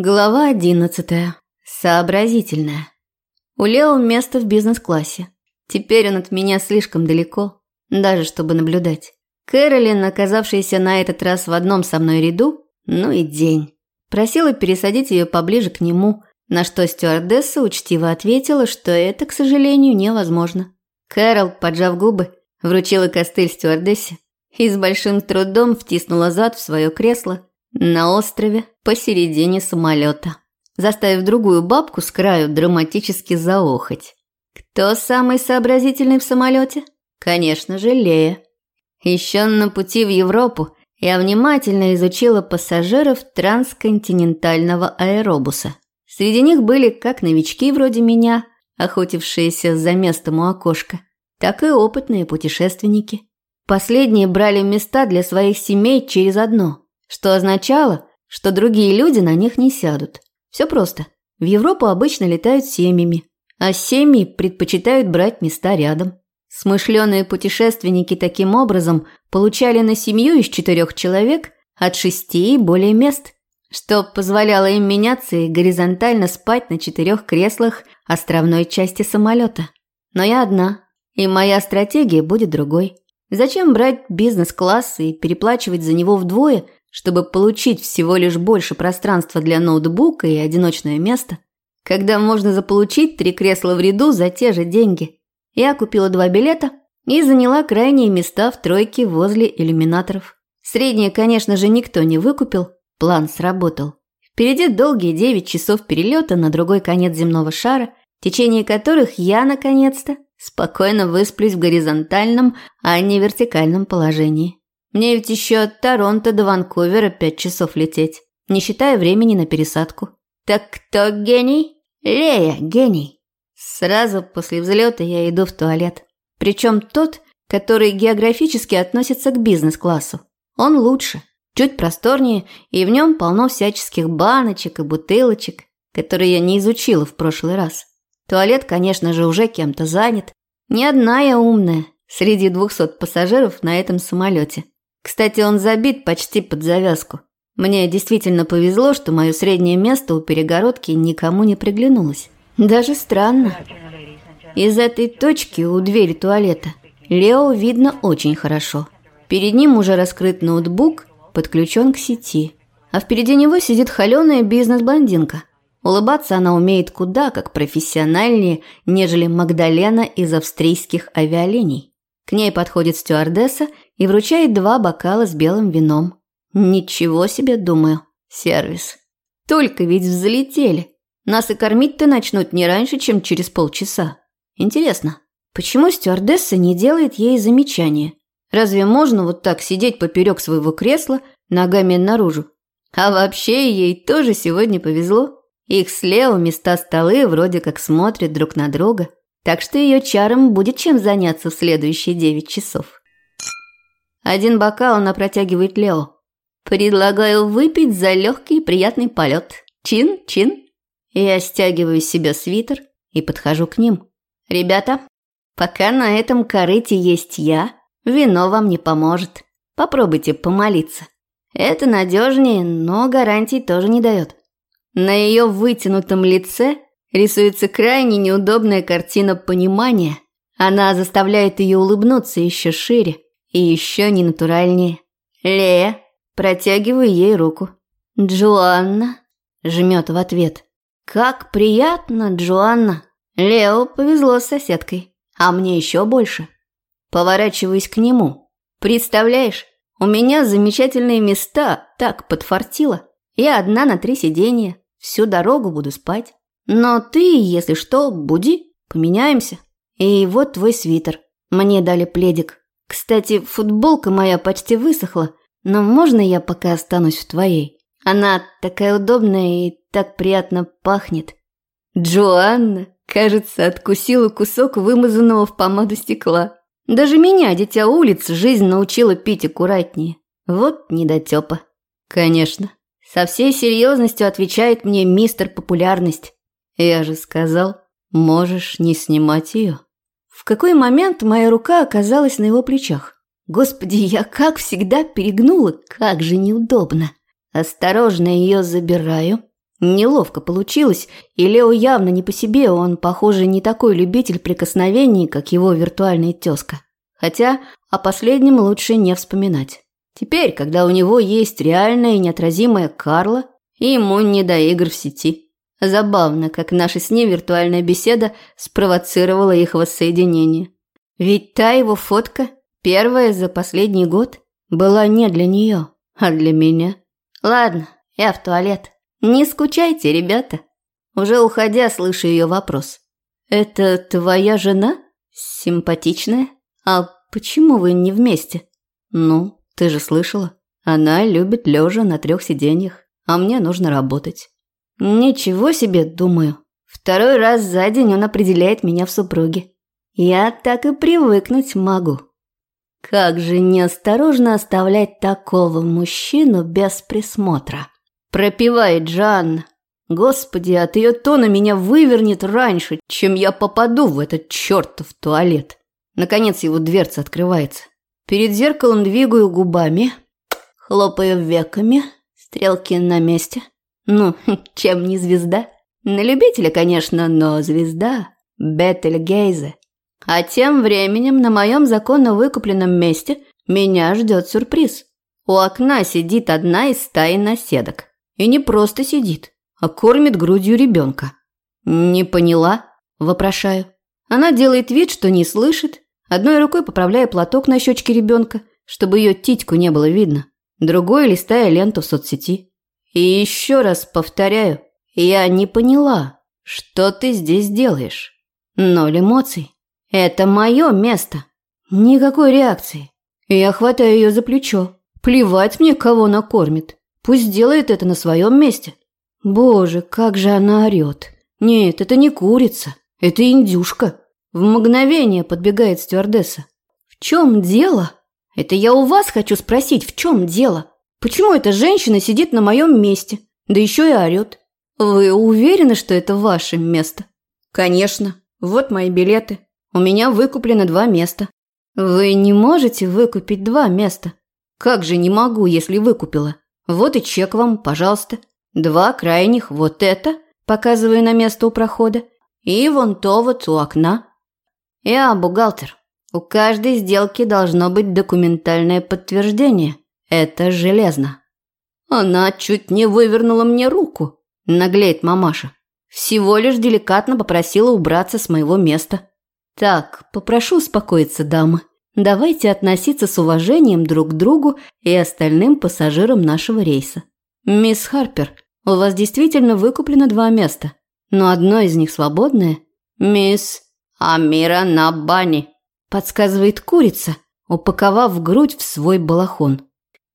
Глава одиннадцатая. Сообразительная. У Лео место в бизнес-классе. Теперь он от меня слишком далеко, даже чтобы наблюдать. Кэролин, оказавшаяся на этот раз в одном со мной ряду, ну и день. Просила пересадить ее поближе к нему, на что стюардесса учтиво ответила, что это, к сожалению, невозможно. Кэрол, поджав губы, вручила костыль стюардессе и с большим трудом втиснула зад в свое кресло, на острове посередине самолета, заставив другую бабку с краю драматически заохать. Кто самый сообразительный в самолете? Конечно же, Лея. Еще на пути в Европу я внимательно изучила пассажиров трансконтинентального аэробуса. Среди них были как новички вроде меня, охотившиеся за местом у окошка, так и опытные путешественники. Последние брали места для своих семей через одно – что означало, что другие люди на них не сядут. Все просто. В Европу обычно летают семьями, а семьи предпочитают брать места рядом. Смышленые путешественники таким образом получали на семью из четырех человек от шести и более мест, что позволяло им меняться и горизонтально спать на четырех креслах островной части самолета. Но я одна, и моя стратегия будет другой. Зачем брать бизнес-класс и переплачивать за него вдвое – чтобы получить всего лишь больше пространства для ноутбука и одиночное место, когда можно заполучить три кресла в ряду за те же деньги. Я купила два билета и заняла крайние места в тройке возле иллюминаторов. Средние, конечно же, никто не выкупил, план сработал. Впереди долгие девять часов перелета на другой конец земного шара, в течение которых я, наконец-то, спокойно высплюсь в горизонтальном, а не вертикальном положении. Мне ведь еще от Торонто до Ванкувера пять часов лететь, не считая времени на пересадку. Так кто гений? Лея, гений. Сразу после взлета я иду в туалет. Причем тот, который географически относится к бизнес-классу. Он лучше, чуть просторнее, и в нем полно всяческих баночек и бутылочек, которые я не изучила в прошлый раз. Туалет, конечно же, уже кем-то занят. Не одна я умная среди двухсот пассажиров на этом самолете. Кстати, он забит почти под завязку. Мне действительно повезло, что мое среднее место у перегородки никому не приглянулось. Даже странно. Из этой точки у двери туалета Лео видно очень хорошо. Перед ним уже раскрыт ноутбук, подключен к сети. А впереди него сидит холеная бизнес-блондинка. Улыбаться она умеет куда как профессиональнее, нежели Магдалена из австрийских авиалиний. К ней подходит стюардесса и вручает два бокала с белым вином. Ничего себе, думаю, сервис. Только ведь взлетели. Нас и кормить-то начнут не раньше, чем через полчаса. Интересно, почему стюардесса не делает ей замечания? Разве можно вот так сидеть поперек своего кресла, ногами наружу? А вообще ей тоже сегодня повезло. Их слева места столы вроде как смотрят друг на друга, так что ее чарам будет чем заняться в следующие девять часов. Один бокал она протягивает Лео. «Предлагаю выпить за легкий и приятный полет. Чин-чин». Я стягиваю с себя свитер и подхожу к ним. «Ребята, пока на этом корыте есть я, вино вам не поможет. Попробуйте помолиться. Это надежнее, но гарантий тоже не дает». На ее вытянутом лице рисуется крайне неудобная картина понимания. Она заставляет ее улыбнуться еще шире. И еще не натуральнее. Лея, протягиваю ей руку. Джоанна жмет в ответ. Как приятно, Джоанна. Лео повезло с соседкой, а мне еще больше. Поворачиваюсь к нему. Представляешь, у меня замечательные места, так подфартило. Я одна на три сиденья, всю дорогу буду спать. Но ты, если что, буди, поменяемся. И вот твой свитер. Мне дали пледик. Кстати, футболка моя почти высохла, но можно я пока останусь в твоей? Она такая удобная и так приятно пахнет. Джоанна, кажется, откусила кусок вымазанного в помаду стекла. Даже меня, дитя улиц, жизнь научила пить аккуратнее. Вот недотёпа. Конечно. Со всей серьезностью отвечает мне мистер популярность. Я же сказал, можешь не снимать ее. В какой момент моя рука оказалась на его плечах? Господи, я как всегда перегнула, как же неудобно. Осторожно ее забираю Неловко получилось, и Лео явно не по себе, он, похоже, не такой любитель прикосновений, как его виртуальная тезка. Хотя о последнем лучше не вспоминать. Теперь, когда у него есть реальная и неотразимая Карла, ему не до игр в сети. Забавно, как наша с ней виртуальная беседа спровоцировала их воссоединение. Ведь та его фотка, первая за последний год, была не для нее, а для меня. Ладно, я в туалет. Не скучайте, ребята. Уже уходя, слышу ее вопрос. Это твоя жена? Симпатичная? А почему вы не вместе? Ну, ты же слышала. Она любит лежа на трех сиденьях, а мне нужно работать. Ничего себе, думаю. Второй раз за день он определяет меня в супруге. Я так и привыкнуть могу. Как же неосторожно оставлять такого мужчину без присмотра. Пропевает Джанна. Господи, от ее тона меня вывернет раньше, чем я попаду в этот чертов туалет. Наконец его дверца открывается. Перед зеркалом двигаю губами, хлопаю веками, стрелки на месте. Ну, чем не звезда? На любителя, конечно, но звезда. Бетельгейзе. А тем временем на моем законно выкупленном месте меня ждет сюрприз. У окна сидит одна из стаи наседок. И не просто сидит, а кормит грудью ребенка. «Не поняла?» – вопрошаю. Она делает вид, что не слышит, одной рукой поправляя платок на щечке ребенка, чтобы ее титьку не было видно, другой листая ленту в соцсети. И еще раз повторяю, я не поняла, что ты здесь делаешь. Ноль эмоций. Это мое место. Никакой реакции. Я хватаю ее за плечо. Плевать мне, кого она кормит. Пусть делает это на своем месте. Боже, как же она орет. Нет, это не курица. Это индюшка. В мгновение подбегает стюардесса. В чем дело? Это я у вас хочу спросить, в чем дело? Почему эта женщина сидит на моем месте? Да еще и орет. Вы уверены, что это ваше место? Конечно. Вот мои билеты. У меня выкуплено два места. Вы не можете выкупить два места. Как же не могу, если выкупила? Вот и чек вам, пожалуйста. Два крайних, вот это, показываю на место у прохода, и вон то вот у окна. Я бухгалтер. У каждой сделки должно быть документальное подтверждение. Это железно. Она чуть не вывернула мне руку, наглеет мамаша. Всего лишь деликатно попросила убраться с моего места. Так, попрошу успокоиться, дамы. Давайте относиться с уважением друг к другу и остальным пассажирам нашего рейса. Мисс Харпер, у вас действительно выкуплено два места, но одно из них свободное. Мисс Амира Набани, подсказывает курица, упаковав грудь в свой балахон.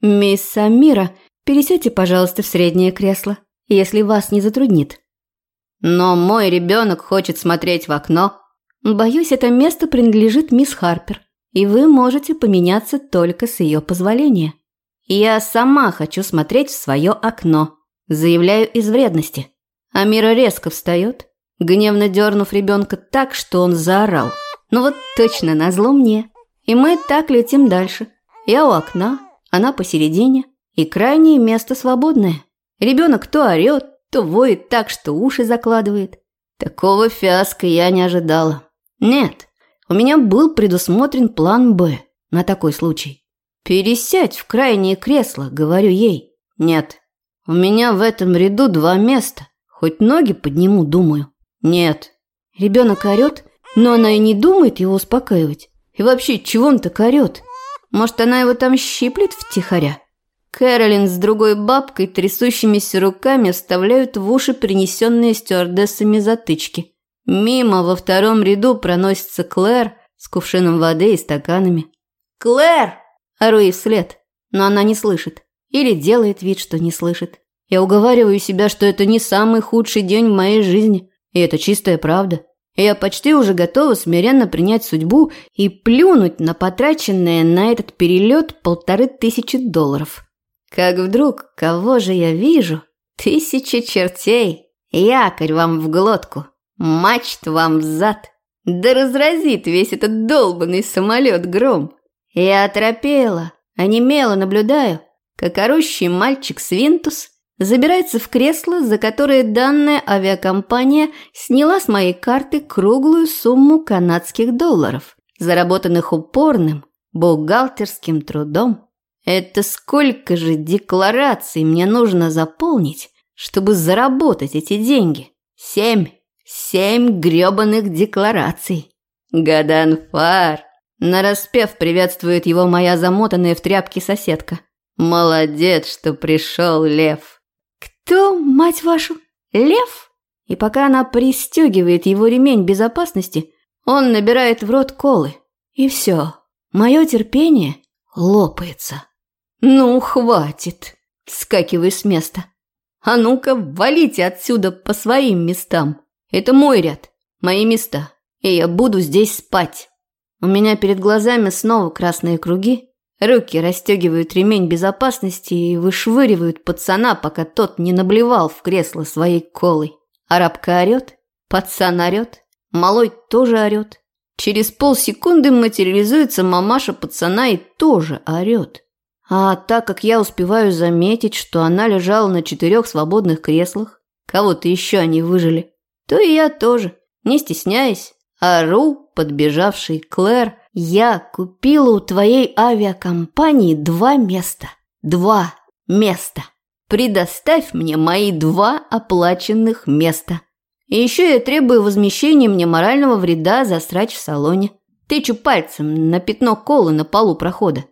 Мисс Амира, пересядьте, пожалуйста, в среднее кресло, если вас не затруднит. Но мой ребенок хочет смотреть в окно. Боюсь, это место принадлежит мисс Харпер и вы можете поменяться только с ее позволения. Я сама хочу смотреть в свое окно, заявляю из вредности. Амира резко встает, гневно дернув ребенка так, что он заорал. Ну вот точно, назло мне. И мы так летим дальше. Я у окна, она посередине, и крайнее место свободное. Ребенок то орет, то воет так, что уши закладывает. Такого фиаско я не ожидала. Нет, у меня был предусмотрен план «Б» на такой случай. «Пересядь в крайнее кресло», — говорю ей. «Нет, у меня в этом ряду два места. Хоть ноги подниму, думаю». «Нет». Ребенок орет, но она и не думает его успокаивать. И вообще, чего он так орет? Может, она его там щиплет втихаря? Кэролин с другой бабкой трясущимися руками вставляют в уши принесенные стюардессами затычки. Мимо во втором ряду проносится Клэр с кувшином воды и стаканами. «Клэр!» – ору ей вслед, но она не слышит. Или делает вид, что не слышит. Я уговариваю себя, что это не самый худший день в моей жизни, и это чистая правда. Я почти уже готова смиренно принять судьбу и плюнуть на потраченные на этот перелет полторы тысячи долларов. Как вдруг, кого же я вижу? Тысячи чертей! Якорь вам в глотку! Мачт вам взад. Да разразит весь этот долбанный самолет гром. Я оторопела, онемела наблюдаю, как орущий мальчик Свинтус забирается в кресло, за которое данная авиакомпания сняла с моей карты круглую сумму канадских долларов, заработанных упорным бухгалтерским трудом. Это сколько же деклараций мне нужно заполнить, чтобы заработать эти деньги? Семь. Семь грёбаных деклараций. Гаданфар. Нараспев приветствует его моя замотанная в тряпки соседка. Молодец, что пришел лев. Кто, мать вашу, лев? И пока она пристегивает его ремень безопасности, он набирает в рот колы. И все. Мое терпение лопается. Ну, хватит. Скакиваю с места. А ну-ка, валите отсюда по своим местам. Это мой ряд, мои места. И я буду здесь спать. У меня перед глазами снова красные круги. Руки расстегивают ремень безопасности и вышвыривают пацана, пока тот не наблевал в кресло своей колой. Арабка орет, пацан орет, малой тоже орет. Через полсекунды материализуется мамаша пацана и тоже орет. А так как я успеваю заметить, что она лежала на четырех свободных креслах, кого-то еще они выжили, то и я тоже, не стесняясь, ору, подбежавший Клэр, я купила у твоей авиакомпании два места. Два места. Предоставь мне мои два оплаченных места. И еще я требую возмещения мне морального вреда за срач в салоне. Тычу пальцем на пятно колы на полу прохода.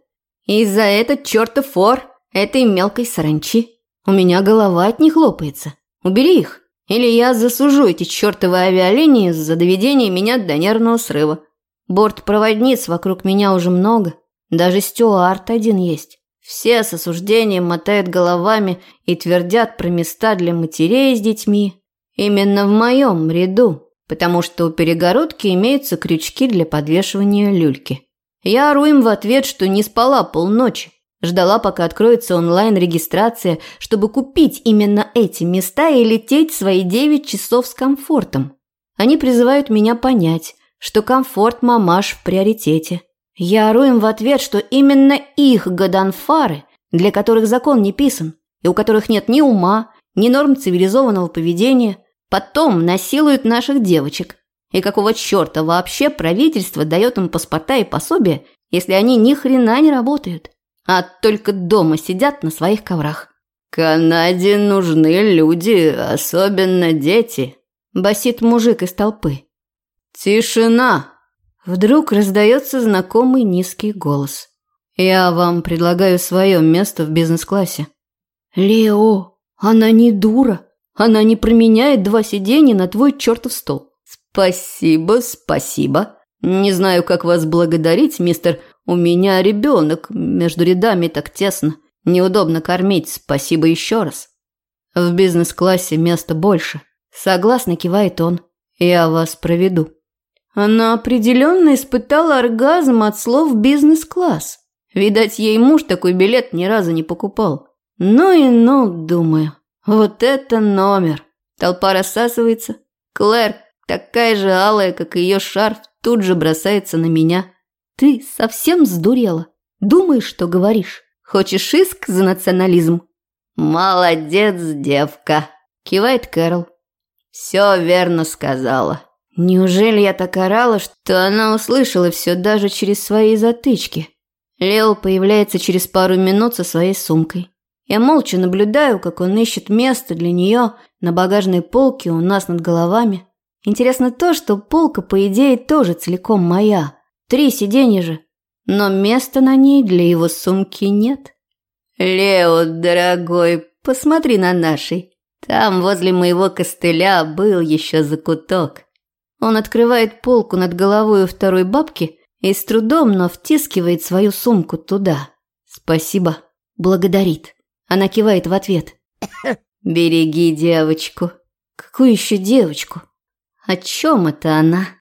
И за этот чертов фор этой мелкой саранчи. У меня голова от них лопается. Убери их, или я засужу эти чертовы авиалинии за доведение меня до нервного срыва. Бортпроводниц вокруг меня уже много. Даже Стюарт один есть. Все с осуждением мотают головами и твердят про места для матерей с детьми, Именно в моем ряду, потому что у перегородки имеются крючки для подвешивания люльки. Я ору им в ответ, что не спала полночи. Ждала, пока откроется онлайн-регистрация, чтобы купить именно эти места и лететь свои 9 часов с комфортом. Они призывают меня понять, что комфорт мамаш в приоритете. Я ору им в ответ, что именно их гаданфары, для которых закон не писан, и у которых нет ни ума, ни норм цивилизованного поведения – Потом насилуют наших девочек. И какого черта вообще правительство дает им паспорта и пособия, если они ни хрена не работают, а только дома сидят на своих коврах? «Канаде нужны люди, особенно дети», – басит мужик из толпы. «Тишина!» Вдруг раздается знакомый низкий голос. «Я вам предлагаю свое место в бизнес-классе». «Лео, она не дура!» Она не променяет два сиденья на твой чертов стол. Спасибо, спасибо. Не знаю, как вас благодарить, мистер. У меня ребенок, между рядами так тесно. Неудобно кормить, спасибо еще раз. В бизнес-классе места больше. Согласно кивает он. Я вас проведу. Она определенно испытала оргазм от слов «бизнес-класс». Видать, ей муж такой билет ни разу не покупал. Ну и ну, думаю. Вот это номер! Толпа рассасывается. Клэр, такая же алая, как ее шарф, тут же бросается на меня. Ты совсем сдурела? Думаешь, что говоришь? Хочешь иск за национализм? Молодец, девка, кивает Кэрол. Все верно сказала. Неужели я так орала, что она услышала все даже через свои затычки? Лео появляется через пару минут со своей сумкой. Я молча наблюдаю, как он ищет место для нее на багажной полке у нас над головами. Интересно то, что полка, по идее, тоже целиком моя. Три сиденья же. Но места на ней для его сумки нет. «Лео, дорогой, посмотри на нашей. Там возле моего костыля был еще закуток». Он открывает полку над головой второй бабки и с трудом, но втискивает свою сумку туда. «Спасибо», благодарит. Она кивает в ответ. «Береги девочку». «Какую еще девочку? О чем это она?»